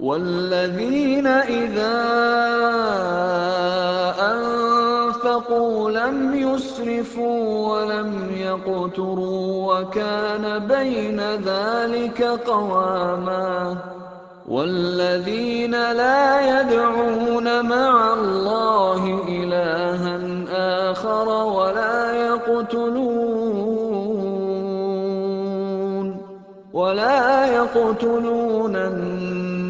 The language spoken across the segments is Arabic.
وَالَّذِينَ إِذَا أَنفَقُوا لَمْ يُسْرِفُوا وَلَمْ يَقْتُرُوا وَكَانَ بَيْنَ ذَٰلِكَ قَوَامًا وَالَّذِينَ لَا يَدْعُونَ مَعَ اللَّهِ إِلَٰهًا آخَرَ وَلَا يَقْتُلُونَ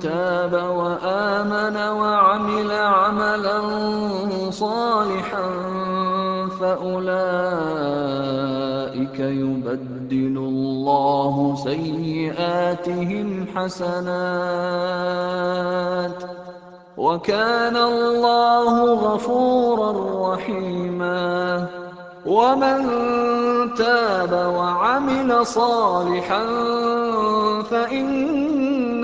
تَابَ وَآمَنَ وَعَمِلَ عَمَلًا صَالِحًا فَأُولَٰئِكَ يُبَدِّلُ اللَّهُ سَيِّئَاتِهِمْ حَسَنَاتٍ ۗ وَكَانَ اللَّهُ غَفُورًا رَّحِيمًا وَمَن تَابَ وَعَمِلَ صَالِحًا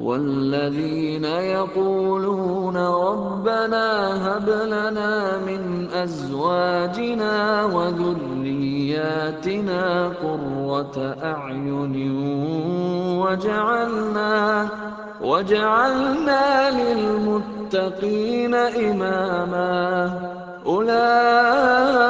وَالَّذِينَ يَقُولُونَ رَبَّنَا هَبْ لَنَا مِنْ أَزْوَاجِنَا وَذُرِّيَّاتِنَا قُرَّةَ أَعْيُنٍ وَاجْعَلْنَا لِلْمُتَّقِينَ إِمَامًا أُولَٰئِكَ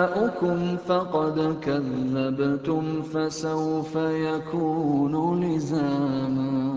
دُعَاؤُكُمْ فَقَدْ كَذَّبْتُمْ فَسَوْفَ يَكُونُ لِزَامًا.